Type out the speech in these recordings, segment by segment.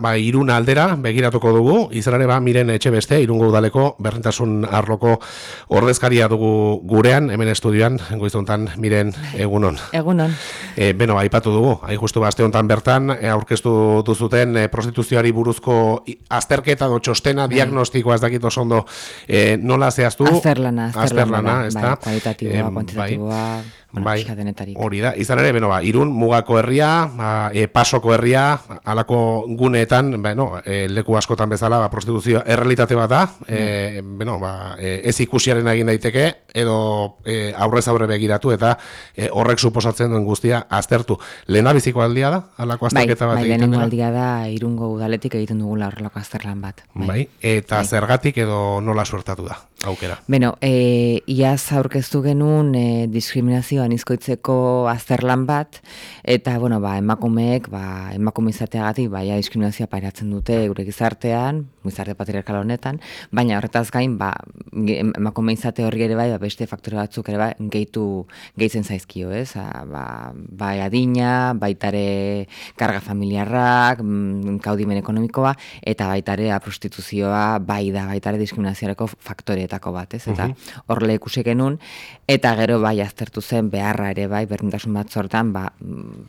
ba, irun aldera begiratuko dugu, izan ere ba, miren etxe beste, irungo udaleko berrentasun arloko ordezkaria dugu gurean, hemen estudioan, goiztontan miren egunon. Egunon. E, beno, aipatu dugu, hain justu ba, hontan bertan, e, aurkeztu duzuten e, prostituzioari buruzko azterketa do txostena, bai. diagnostikoa ez dakit ondo e, nola zehaztu? Azterlana, azterlana, ez da? Bai, kualitatiboa, bueno, bai, hori da, izan ere, beno, ba, irun, mugako herria, ba, e, pasoko herria, alako guneetan, beno, e, leku askotan bezala, ba, prostituzioa errealitate bat da, e, beno, ba, e, ez ikusiaren egin daiteke, edo e, aurrez aurre begiratu, eta e, horrek suposatzen duen guztia aztertu. Lehena biziko aldia da, alako bai, azterketa bat bai, egiten Bai, aldia da, irungo udaletik egiten dugula horrelako azterlan bat. Bai, bai eta bai. zergatik edo nola suertatu da, aukera? Beno, e, iaz aurkeztu genuen e, diskriminazio anizkoitzeko azterlan bat, eta, bueno, ba, emakumeek, ba, emakume izateagatik, baia diskriminazioa pairatzen dute gure gizartean, gizarte patriarkal honetan, baina horretaz gain, ba, emakume izate horri ere bai, ba, beste faktore batzuk ere bai, gehitu, gehitzen zaizkio, ez? A, ba, bai adina, baitare karga familiarrak, mm, kaudimen ekonomikoa, eta baitare prostituzioa, bai da, baitare diskriminazioareko faktoreetako bat, ez? Eta hor uh -huh. genuen, eta gero bai aztertu zen beharra ere bai, berdintasun bat sortan, ba,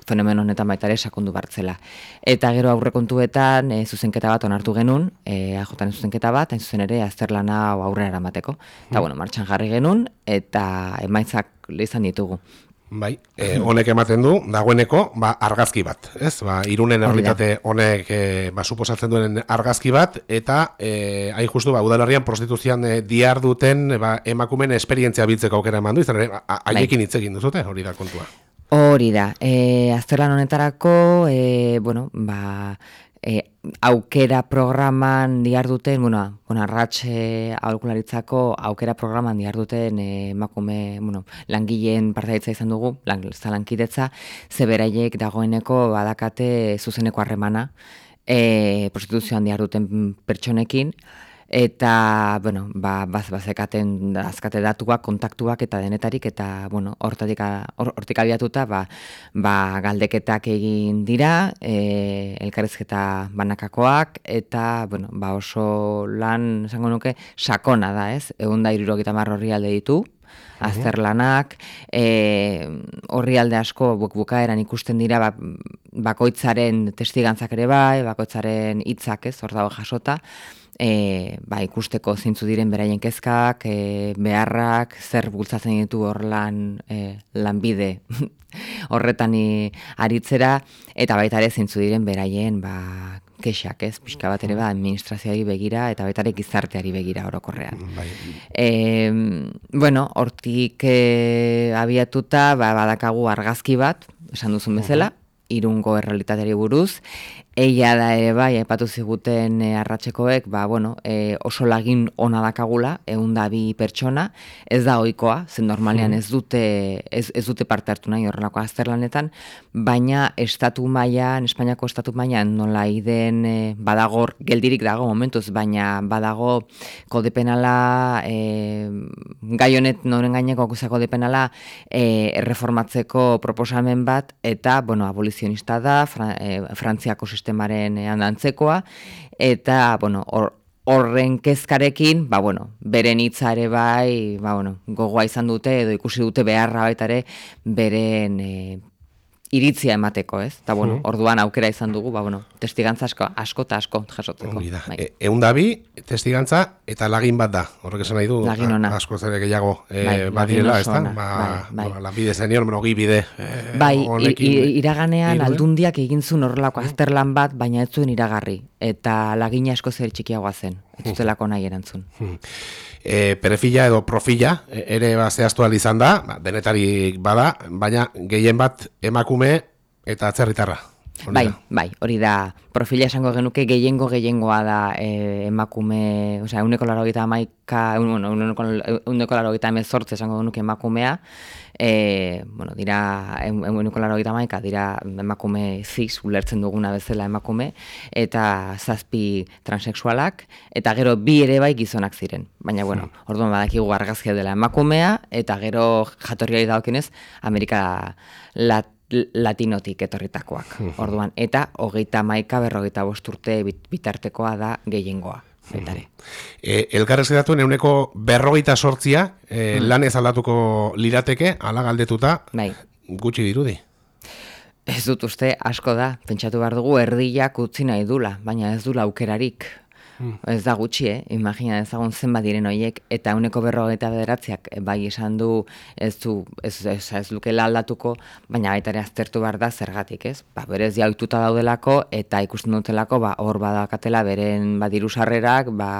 fenomen honetan baita ere sakondu bartzela. Eta gero aurrekontuetan e, zuzenketa bat onartu genuen, e, ajotan zuzenketa bat, hain zuzen ere azterlana aurrera eramateko. Eta bueno, martxan jarri genuen, eta emaitzak izan ditugu. Bai, e, honek ematen du, dagoeneko, ba, argazki bat, ez? Ba, irunen errealitate honek e, ba, suposatzen duen argazki bat, eta e, hain justu, ba, udalarrian prostituzian e, diar duten ba, emakumen esperientzia biltzeko aukera eman du, izan ere, bai. haiekin hitz egin duzute, hori da kontua. Hori da, e, azterlan honetarako, e, bueno, ba, e, aukera programan diarduten, bueno, bueno arratxe aholkularitzako aukera programan diarduten e, emakume, bueno, langileen partaitza izan dugu, lang, zalankidetza, zeberaiek dagoeneko badakate zuzeneko harremana, e, prostituzioan diarduten pertsonekin, eta bueno, ba baz bazekaten azkate datuak, kontaktuak eta denetarik eta bueno, hortatik hortik abiatuta ba, ba galdeketak egin dira, e, elkarrizketa banakakoak eta bueno, ba oso lan esango nuke sakona da, ez? 170 orrialde ditu azterlanak, e, horri alde asko buk bukaeran ikusten dira ba, bakoitzaren testigantzak ere bai, bakoitzaren hitzak ez, hor dago jasota, e, ba, ikusteko zintzu diren beraien kezkak, e, beharrak, zer bultzatzen ditu hor lan, e, lanbide horretan aritzera, eta baita ere zintzu diren beraien ba, kexak, ez, pixka bat ere ba, administrazioari begira, eta baita ere gizarteari begira orokorrean. Bai. E, bueno, hortik e, abiatuta, ba, badakagu argazki bat, esan duzun bezala, irungo errealitateari buruz, Eia da ere bai, epatu ziguten e, arratxekoek, ba, bueno, e, oso lagin ona dakagula, egun da bi pertsona, ez da oikoa, zen normalean hmm. ez dute, ez, ez dute parte hartu nahi horrelako azterlanetan, baina estatu mailan Espainiako estatu mailan nola iden e, badagor, geldirik dago momentuz, baina badago kode penala, e, gai honet noren gaineko kode penala, e, erreformatzeko proposamen bat, eta, bueno, abolizionista da, Frantziako sistema sistemaren antzekoa. Eta bueno, horren kezkarekin, ba, bueno, beren hitza bai, ba, bueno, gogoa izan dute edo ikusi dute beharra baita ere beren e, iritzia emateko, ez? Ta bueno, orduan aukera izan dugu, ba bueno, testigantza asko, asko ta asko jasotzeko. Bai. E, egun dabi, testigantza eta lagin bat da. Horrek esan nahi du, asko zere gehiago e, bai, badirela, ez da? Ba, bai, bai. lanbide senior, bueno, bide. E, bai, iraganean aldundiak egin zuen horrelako azterlan bat, baina ez zuen iragarri. Eta lagina asko zer txikiagoa zen. Ez zutelako nahi erantzun e, perefila edo profila e, ere ba zehaztu izan da, ba, denetarik bada, baina gehien bat emakume eta atzerritarra. Bai, bai, hori da, profila esango genuke gehiengo gehiengoa da e, emakume, osea, uneko laro gita maika, bueno, uneko laro gita emezortze esango genuke emakumea, e, bueno, dira, uneko laro gita maika, dira emakume zis, ulertzen duguna bezala emakume, eta zazpi transexualak, eta gero bi ere bai gizonak ziren. Baina, bueno, orduan badakigu argazkia dela emakumea, eta gero jatorriari daokenez, Amerika lat, latinotik etorritakoak, orduan, eta hogeita maika berrogeita bosturte bitartekoa da gehiengoa. Betare. E, elkarrez edatuen euneko berrogeita sortzia, e, lan ez aldatuko lirateke, ala galdetuta, bai. gutxi dirudi. Ez dut uste asko da, pentsatu behar dugu erdiak utzi nahi dula, baina ez dula aukerarik. Hmm. Ez da gutxi, eh? imagina ezagun zenbat diren horiek, eta uneko berrogeita bederatziak eh, bai esan du ez du, ez, ez, ez lukela aldatuko, baina baita ere aztertu behar da zergatik, ez? Ba, berez jaituta daudelako, eta ikusten dutelako, ba, hor badakatela beren badiru sarrerak, ba,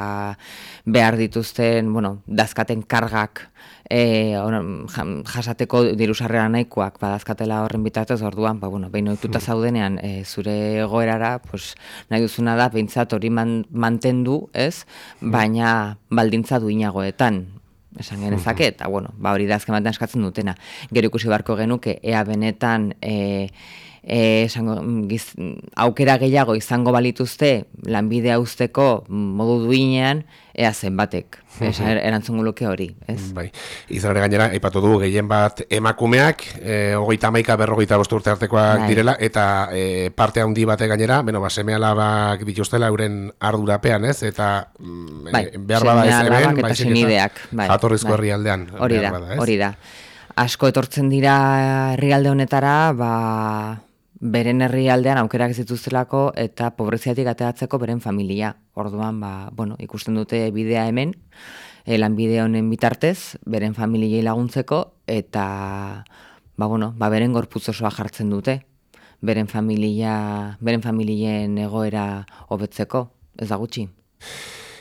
behar dituzten, bueno, dazkaten kargak, e, on, jasateko diru sarrera nahikoak badazkatela horren bitartez orduan ba bueno behin ohituta hmm. zaudenean e, zure egoerara pues nahi duzuna da beintzat hori mantendu, ez? Hmm. Baina baldintza duinagoetan esan genezake hmm. eta bueno ba hori da azken batean eskatzen dutena. Gero ikusi beharko genuke ea benetan e, e, esango, giz, aukera gehiago izango balituzte lanbidea usteko modu duinean ea zenbatek Esa er, erantzun luke hori, ez? Bai. Izan ere gainera, aipatu du gehien bat emakumeak, e, hogeita maika berrogeita bostu urte artekoak bai. direla, eta e, parte handi bate gainera, beno, ba, seme alabak dituztela euren ardurapean, ez? Eta mm, bai, behar bada ez hemen, bai, senideak, bai, jatorrizko bai. herrialdean. Hori da, hori da. Asko etortzen dira herrialde honetara, ba, beren herrialdean aukerak zituztelako eta pobreziatik ateatzeko beren familia. Orduan, ba, bueno, ikusten dute bidea hemen, elan bidea honen bitartez, beren familiei laguntzeko, eta ba, bueno, ba, beren gorputz osoa jartzen dute, beren familia, beren familien egoera hobetzeko, ez da gutxi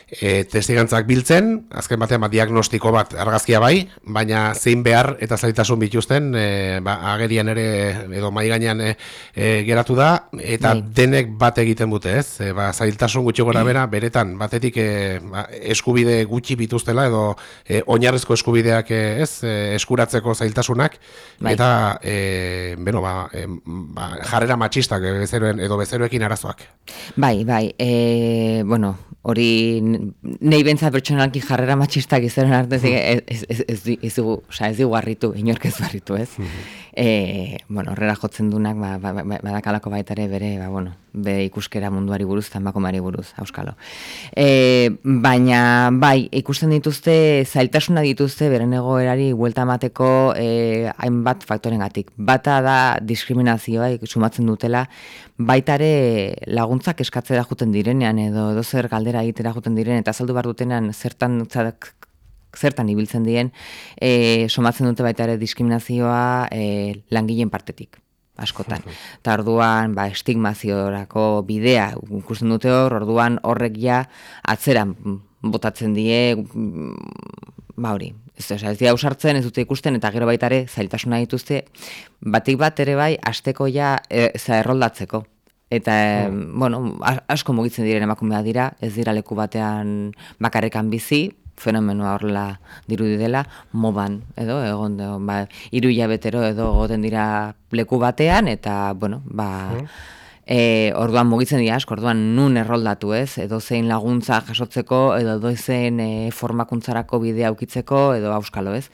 e, testigantzak biltzen, azken batean ba, diagnostiko bat argazkia bai, baina zein behar eta zaitasun bituzten e, ba, agerian ere edo mai gainean e, e, geratu da, eta bai. denek bat egiten dute ez, e, ba, zailtasun gutxi gora bera, beretan batetik e, ba, eskubide gutxi bituztela edo e, oinarrezko eskubideak e, ez, e, eskuratzeko zailtasunak, bai. eta e, beno, ba, e, ba, jarrera matxistak e, bezeroen, edo bezeroekin arazoak. Bai, bai, e, bueno, hori nei bentzat pertsonalki jarrera matxistak izaren arte mm. ez ez ez ez dugu harritu, inork ez barritu, ez? Mm -hmm. e, bueno, horrera jotzen dunak ba, ba, ba, ba badakalako baita ere bere, ba, bueno, be ikuskera munduari buruz eta emakumeari buruz, auskalo. E, baina bai, ikusten dituzte zailtasuna dituzte beren egoerari buelta emateko e, hainbat faktorengatik. Bata da diskriminazioa sumatzen dutela, baita ere laguntzak eskatzera joten direnean edo edo zer galdera egitera joten diren eta azaldu bar dutenean zertan zertan ibiltzen dien, e, somatzen dute baita ere diskriminazioa e, langileen partetik askotan. Eta orduan, ba, estigmaziorako bidea ikusten dute hor, orduan horrek ja atzeran botatzen die, ba hori, ez, ez, ez ez dute ikusten, eta gero baita ere zailtasuna dituzte, batik bat ere bai, asteko ja, e, erroldatzeko. Eta, mm. bueno, asko mugitzen diren emakumea dira, ez dira leku batean bakarrekan bizi, fenomenoa horrela dirudi dela, moban, edo, egon, edo, ba, iru betero edo goten dira leku batean, eta, bueno, ba, e, orduan mugitzen dira, asko, orduan nun erroldatu ez, edo zein laguntza jasotzeko, edo doizen e, formakuntzarako bidea ukitzeko, edo auskalo ez.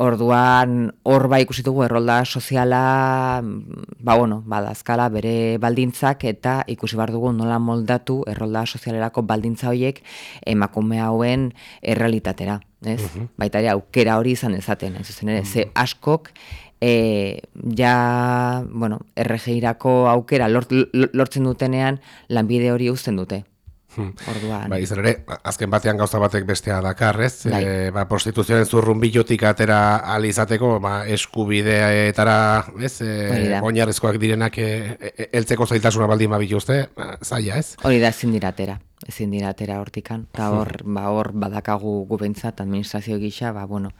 Orduan hor bai ikusi dugu errolda soziala ba bueno, badazkala bere baldintzak eta ikusi bar dugu nola moldatu errolda sozialerako baldintza hoiek emakume hauen errealitatera, ez? Uh Baita ere aukera hori izan dezaten, ez zen ere, ze askok e, ja, bueno, erregeirako aukera lortzen dutenean lanbide hori uzten dute. Hmm. Orduan. Ba, izan ere, azken batean gauza batek bestea dakar, ez? Bai. E, ba, prostituzioen zurrun bilotik atera alizateko, ba, eskubideetara, ez? E, oinarrezkoak direnak e, e, eltzeko zailtasuna baldin babitu uste, ba, zaila, ez? Hori da, ezin diratera. Ezin diratera hortikan. Eta hor, hmm. ba, hor badakagu gubentzat, administrazio gisa, ba, bueno,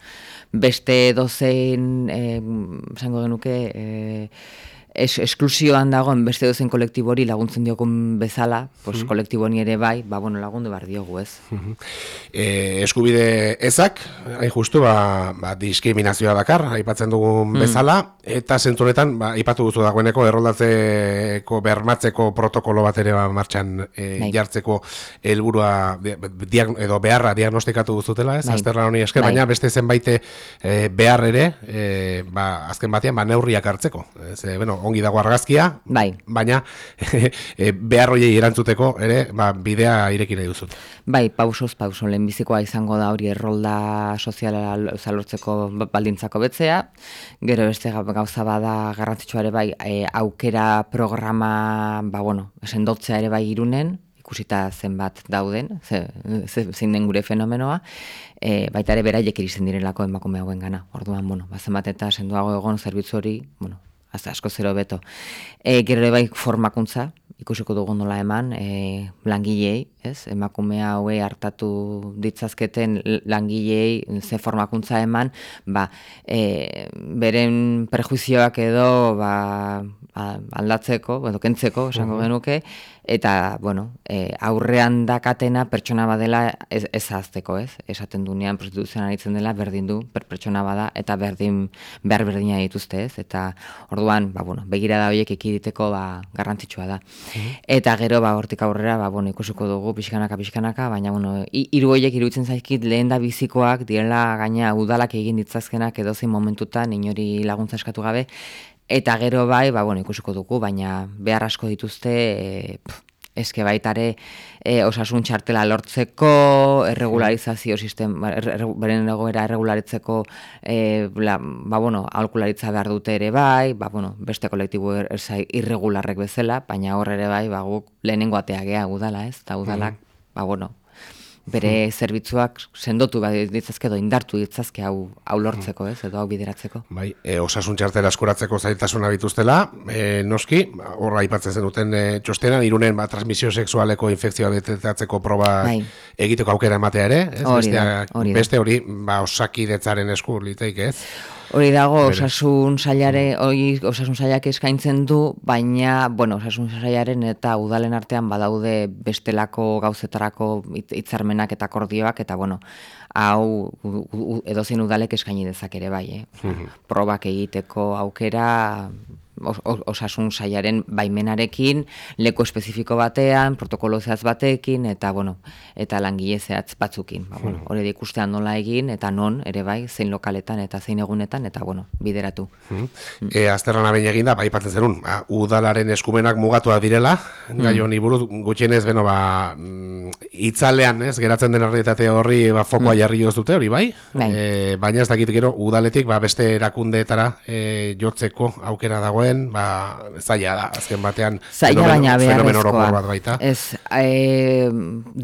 beste dozein, eh, zango genuke, eh, es, esklusioan dagoen beste dozen kolektibo hori laguntzen diokun bezala, pues, mm kolektibo ere bai, ba, bueno, lagundu bar diogu, ez? e, eskubide ezak, hain justu, ba, ba, diskriminazioa dakar, aipatzen dugun bezala, eta zenturetan, ba, aipatu duzu dagoeneko, erroldatzeko, bermatzeko protokolo bat ere ba, martxan e, jartzeko helburua edo beharra diagnostikatu duzutela, ez? Bai. Azterlan honi esker, bai. baina beste zenbait e, behar ere, e, ba, azken batean, ba, neurriak hartzeko. Ez, e, bueno, ongi dago argazkia, bai. baina e, behar hoiei erantzuteko ere, ba, bidea irekire duzut. Bai, pausoz, pauso, lehenbizikoa izango da hori errolda soziala zalortzeko baldintzako betzea, gero beste gauza bada garrantzitsua ere bai, e, aukera programa, ba, bueno, sendotzea ere bai irunen, ikusita zenbat dauden, ze, ze, zein den gure fenomenoa, e, baita ere beraiek iristen direlako emakume hauen gana. Orduan, bueno, ba, zenbat eta senduago egon zerbitzu hori, bueno, asko zero beto. E, gero bai formakuntza, ikusiko dugu nola eman, e, langilei, ez? Emakumea hauei hartatu ditzazketen langilei ze formakuntza eman, ba, e, beren prejuizioak edo ba, aldatzeko, edo kentzeko, esango genuke, eta, bueno, e, aurrean dakatena pertsona badela ez, ez azteko, ez? Esaten dunean prostituzioan aritzen dela berdin du, per pertsona bada, eta berdin, behar berdina dituzte, ez? Eta, orduan, ba, bueno, begira da horiek ekiditeko, ba, garrantzitsua da. Eta gero, ba, hortik aurrera, ba, bueno, ikusiko dugu, pixkanaka, pixkanaka, baina, bueno, hiru horiek iruditzen zaizkit lehen da bizikoak, direla gaina udalak egin ditzazkenak edozein momentutan, inori laguntza eskatu gabe, Eta gero bai, ba, bueno, ikusiko dugu, baina behar asko dituzte, e, eske baitare e, osasun txartela lortzeko, erregularizazio sistem, ba, beren egoera erregularitzeko, e, la, ba, bueno, alkularitza behar dute ere bai, ba, bueno, beste kolektibo er, irregularrek bezala, baina horre ere bai, ba, guk lehenengo atea gea udala, ez? Eta udalak, mm. ba, bueno, bere hmm. zerbitzuak sendotu bat ditzazke edo indartu ditzazke hau, hau lortzeko, ez, edo hau bideratzeko. Bai, e, osasun txartela askoratzeko zaitasuna bituztela, e, noski, horra ipatzen zen duten e, txostenan, irunen ba, transmisio sexualeko infekzioa betetatzeko proba bai. egiteko aukera ematea ere, ez? Hori da, hori Beste hori, ba, osaki detzaren esku, liteik, ez? Hori dago osasun sailare, hori osasun sailak eskaintzen du, baina, bueno, osasun sailaren eta udalen artean badaude bestelako gauzetarako hitzarmenak eta akordioak eta bueno, hau edozein udalek eskaini dezak ere bai, eh? Probak egiteko aukera osasun saiaren baimenarekin, leku espezifiko batean, protokolo zehatz batekin, eta, bueno, eta langile zehatz batzukin. Ba, bueno, hmm. hori ikustean nola egin, eta non, ere bai, zein lokaletan eta zein egunetan, eta, bueno, bideratu. Hmm. Hmm. E, azterran abein egin da, bai patzen zerun, ba, udalaren eskumenak mugatua direla, hmm. gai honi buruz, gutxienez, beno, ba, mm, itzalean, ez, geratzen den realitate horri, ba, fokoa hmm. jarri dute, hori bai? bai. E, baina ez dakit gero, udaletik, ba, beste erakundeetara e, jotzeko aukera dagoen, ba, zaila da, azken batean, zaila baina beharrezkoa. bat baita. Ez, e,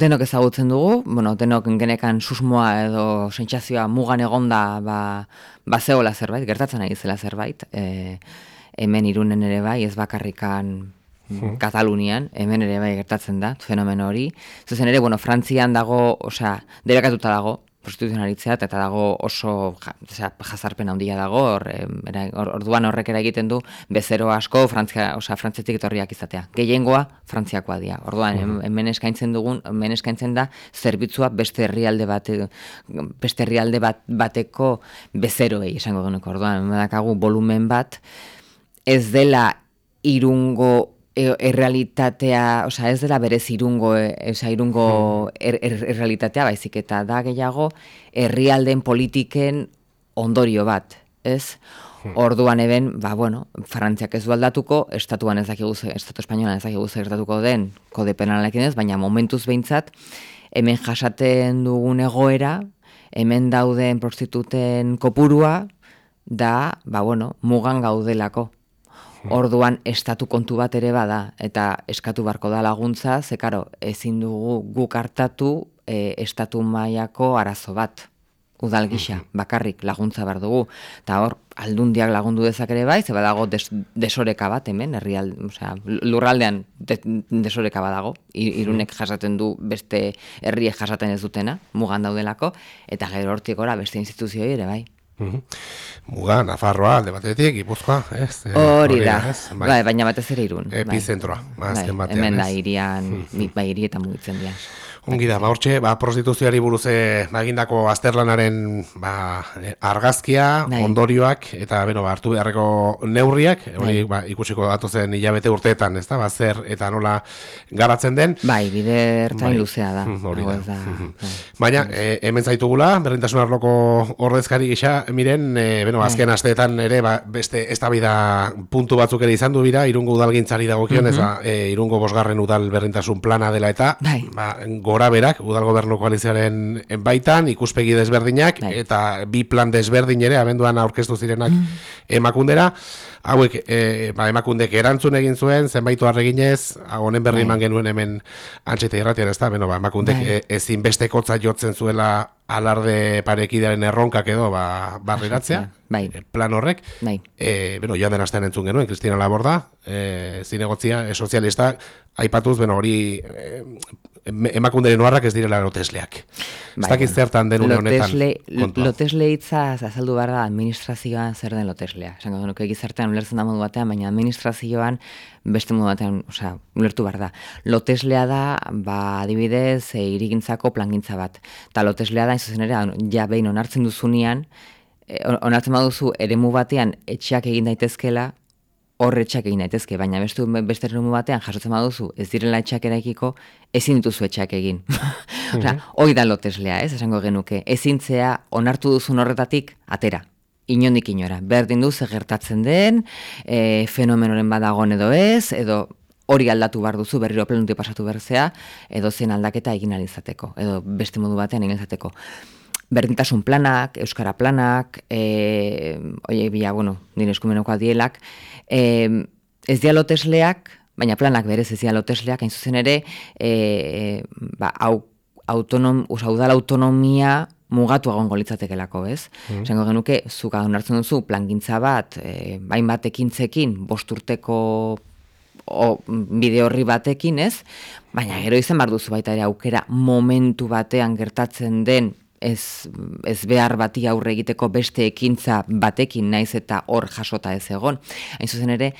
denok ezagutzen dugu, bueno, denok genekan susmoa edo sentsazioa mugan egonda, ba, ba zehola zerbait, gertatzen ari zela zerbait, e, hemen irunen ere bai, ez bakarrikan hmm. Katalunian, hemen ere bai gertatzen da, fenomeno hori. Zuzen ere, bueno, Frantzian dago, osea, derekatuta dago, prostituzionalitzea eta dago oso ja, jazarpen handia dago orduan horrek egiten du bezero asko frantzia osea frantziatik etorriak izatea. Gehiengoa frantziakoa dira orduan hemen eskaintzen dugun hemen eskaintzen da zerbitzua beste herrialde bat beste herrialde bat bateko bezeroei esango dueneko orduan dakagu volumen bat ez dela irungo E, errealitatea, osea, ez dela berez irungo, e, irungo hmm. er, er, errealitatea baizik eta da gehiago herrialden politiken ondorio bat, ez? Hmm. Orduan eben, ba bueno, Frantziak ez du aldatuko, estatuan ez dakigu, estatu espainolan ez dakigu zertatuko den kode penalarekin ez, baina momentuz behintzat hemen jasaten dugun egoera, hemen dauden prostituten kopurua da, ba bueno, mugan gaudelako. Orduan estatu kontu bat ere bada eta eskatu barko da laguntza, ze karo, ezin dugu guk hartatu e, estatu mailako arazo bat. Udal gisa, bakarrik laguntza bar dugu. Ta hor, aldundiak lagundu dezak ere bai, ze badago des, desoreka bat hemen, herrial, osea, lurraldean desoreka badago. Irunek jasaten du beste herriek jasaten ez dutena, mugan daudelako, eta gero hortik beste instituzioi ere bai. Muga, Nafarroa, alde batetik, Gipuzkoa, ez? Eh, hori da, bai. baina batez ere irun. Epizentroa, bai. azken batean, Hemen da, irian, bai, irietan mugitzen dira. Ongi da, ba, hortxe, ba, prostituzioari buruz eh, ba, egindako azterlanaren ba, eh, argazkia, Dai. ondorioak, eta beno, ba, hartu beharreko neurriak, hori ba, ikusiko datu zen hilabete urteetan, ez da, ba, zer eta nola garatzen den. Bai, bide ertain bai. luzea da. Mm, hori da. da. Bai. Baina, e, hemen zaitugula, berdintasun arloko ordezkari gisa, miren, e, beno, bai. azken asteetan ere, ba, beste ez da puntu batzuk ere izan du bira, irungo udalgintzari dagokion, mm -hmm. ez ba, e, irungo bosgarren udal berdintasun plana dela eta, bai. ba, gora berak, udal gobernu koalizioaren baitan, ikuspegi desberdinak, bai. eta bi plan desberdin ere, abenduan aurkeztu zirenak mm. emakundera, hauek e, ba, emakundek erantzun egin zuen, zenbaitu harreginez, honen berri bai. eman genuen hemen antxete irratian, ez da, beno, ba, emakundek bai. E, ezin bestekotza jotzen zuela alarde parekidearen erronkak edo ba, barreratzea, bai. E, plan horrek. Bai. E, bueno, joan den astean entzun genuen, Kristina Laborda, e, zinegotzia, e, sozialista, aipatuz, bueno, hori e, emakunderen noarrak ez direla lotesleak. Bai, ez dakit zertan den honetan kontua. Lotesle hitza azaldu behar da administrazioan zer den loteslea. Esan nuke gizartean ulertzen da modu batean, baina administrazioan beste modu batean, osea, ulertu behar da. Loteslea da, ba, adibidez, e, irigintzako plangintza bat. Ta loteslea da, izuzen ere, ja behin onartzen duzunean, e, onartzen baduzu eremu batean etxeak egin daitezkela, horretxak egin daitezke, baina beste beste eremu batean jasotzen baduzu ez direla etxak eraikiko, ezin dituzu etxak egin. Mm hori da loteslea, ez, esango genuke. Ezintzea onartu duzun horretatik atera. Inondik inora. Berdin du gertatzen den, e, fenomenoren badagon edo ez, edo hori aldatu bar duzu berriro plenuti pasatu berzea, edo zen aldaketa egin alizateko, edo beste modu batean egin alizateko berdintasun planak, euskara planak, e, oie, bila, bueno, nire eskumenoko adielak, e, ez dialotesleak, baina planak berez ez dialotesleak, hain zuzen ere, e, ba, au, autonom, usaudal autonomia mugatu agon golitzatekelako, ez? Mm. Zengo genuke, zuka hartzen duzu, plangintza bat, e, bain bat ekintzekin, bosturteko o, bide horri batekin, ez? Baina gero izan bar duzu baita ere aukera momentu batean gertatzen den ez, ez behar bati aurre egiteko beste ekintza batekin naiz eta hor jasota ez egon. Hain zuzen ere,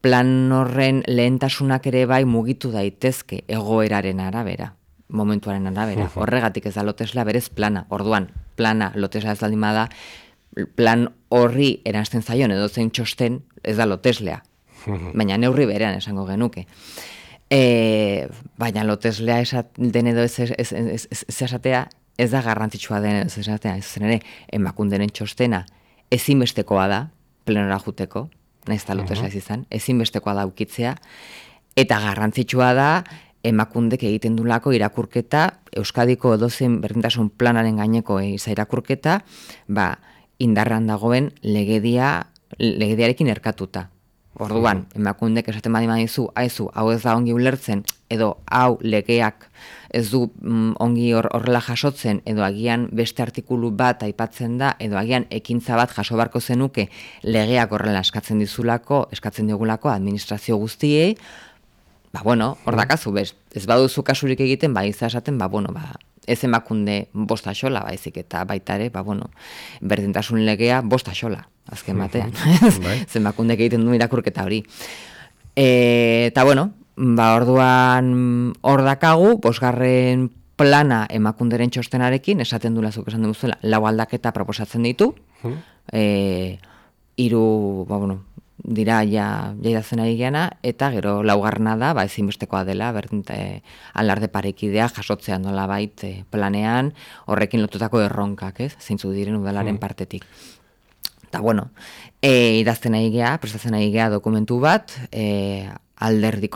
plan horren lehentasunak ere bai mugitu daitezke egoeraren arabera, momentuaren arabera. Horregatik ez da lotesla berez plana, orduan, plana lotesla ez daldima da, plan horri eransten zaion edo zein txosten ez da loteslea. Baina neurri berean esango genuke. E, baina loteslea esat, den edo ez, ez, ez, ez, esatea ez da garrantzitsua den ez esatea, zen ere, emakundenen txostena ezinbestekoa da, plenora juteko, nahiz eta lotesa uh -huh. ez izan, ezinbestekoa da ukitzea, eta garrantzitsua da, emakundek egiten dulako irakurketa, Euskadiko edozen berdintasun planaren gaineko eiza irakurketa, ba, indarran dagoen legedia, legediarekin erkatuta. Orduan, emakundek esaten badi madizu, haizu, hau ez da ongi ulertzen, edo hau legeak ez du mm, ongi horrela jasotzen edo agian beste artikulu bat aipatzen da edo agian ekintza bat jaso barko zenuke legeak horrela eskatzen dizulako, eskatzen diogulako administrazio guztiei, ba bueno, hor mm. dakazu, bez, ez baduzu kasurik egiten, ba izan esaten, ba bueno, ba, ez emakunde bosta xola, baizik eta baitare, ba bueno, berdintasun legea bosta xola, azken batean. Bai. Zenbakunde egiten du irakurketa hori. E, eta bueno, ba, orduan hor dakagu, bosgarren plana emakunderen txostenarekin, esaten du lazuk esan duzuela, lau aldaketa proposatzen ditu, hmm. e, iru, ba, bueno, dira ja jaidazen ari geana, eta gero laugarna da, ba, ezinbestekoa dela, berdinte, alarde parekidea jasotzean nola bait e, planean, horrekin lotutako erronkak, ez, zeintzu diren udalaren hmm. partetik. Eta, bueno, e, idazten ari geha, prestatzen ari geha dokumentu bat, e, alderdi,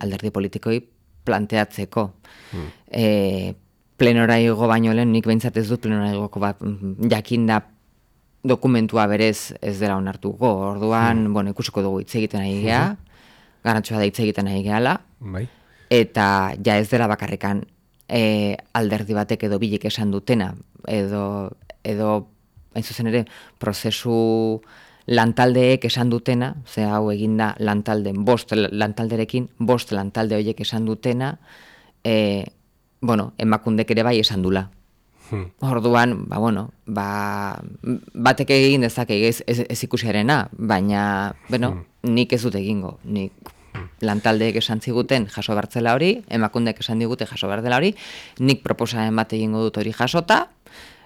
alderdi politikoi planteatzeko. Hmm. E, plenora igo baino lehen, nik behintzat ez dut plenora igoko bat, mm, jakinda dokumentua berez ez dela onartuko. Orduan, hmm. bueno, ikusiko dugu hitz egiten ari geha, hmm. garantzua da hitz egiten ari gehala, bai. eta ja ez dela bakarrikan e, alderdi batek edo bilik esan dutena, edo, edo hain zuzen ere, prozesu lantaldeek esan dutena, ze hau eginda lantalden, bost lantalderekin, bost lantalde horiek esan dutena, e, bueno, emakundek ere bai esan dula. Hmm. Orduan, ba, bueno, ba, batek egin dezake ez, ez, ez ikusiarena, baina, bueno, Hmm. nik ez dut egingo, nik lantaldeek esan ziguten jaso bertzela hori, emakundek esan digute jaso behar dela hori, nik proposamen bat egingo dut hori jasota,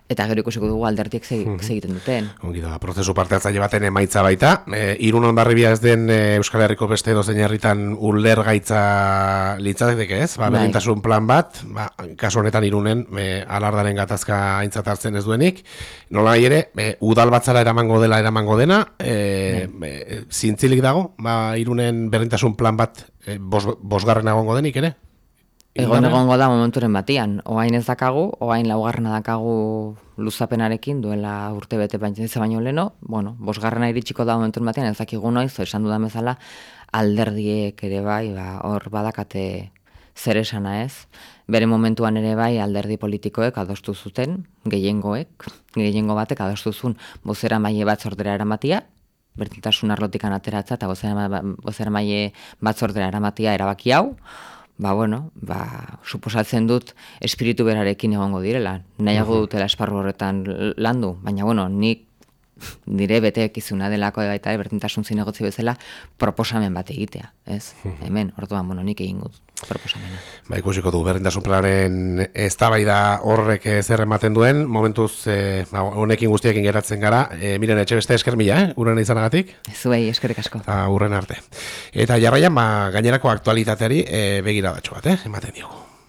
eta gero ikusiko dugu aldertiek ze, Hmm. ze egiten duten. Ongi da, prozesu parte hartzaile baten emaitza baita. E, irun ondarribia ez den e, Euskal Herriko beste dozein herritan uler gaitza litzateke ez? Ba, Bai. berdintasun plan bat, ba, kasu honetan irunen e, alardaren gatazka aintzat hartzen ez duenik. Nola ere, e, udal batzara eramango dela eramango dena, e, e, zintzilik dago, ba, irunen berdintasun plan bat e, bos, bosgarren egongo denik ere? Egon egongo da momenturen batian, oain ez dakagu, oain laugarrena dakagu luzapenarekin duela urte bete baino leno, bueno, bosgarrena iritsiko da momenturen batean, ez dakigu noiz, esan dudan bezala, alderdiek ere bai, ba, hor badakate zer esana ez. Bere momentuan ere bai alderdi politikoek adostu zuten, gehiengoek, gehiengo batek adostu zuen bozera maile batzordera eramatia, berdintasun arlotikan ateratza eta bozera, bozera maile batzordera eramatia erabaki hau, ba bueno, ba, suposatzen dut espiritu berarekin egongo direla. Nahiago dutela esparru horretan landu, baina bueno, nik dire betekizuna delako baita berdintasun zinegotzi bezala proposamen bat egitea, ez? Hemen, orduan, bueno, nik egingo dut proposamena. Ba, ikusiko du berdintasun planaren eztabaida horrek eh, zer ematen duen, momentuz eh, ba, honekin guztiekin geratzen gara, e, miren etxe beste esker mila, eh, uren izanagatik, Zuei, eskerrik asko. eta urren arte. Eta jarraian, ba, gainerako aktualitateari e, begiradatxo bat, eh, ematen diogu.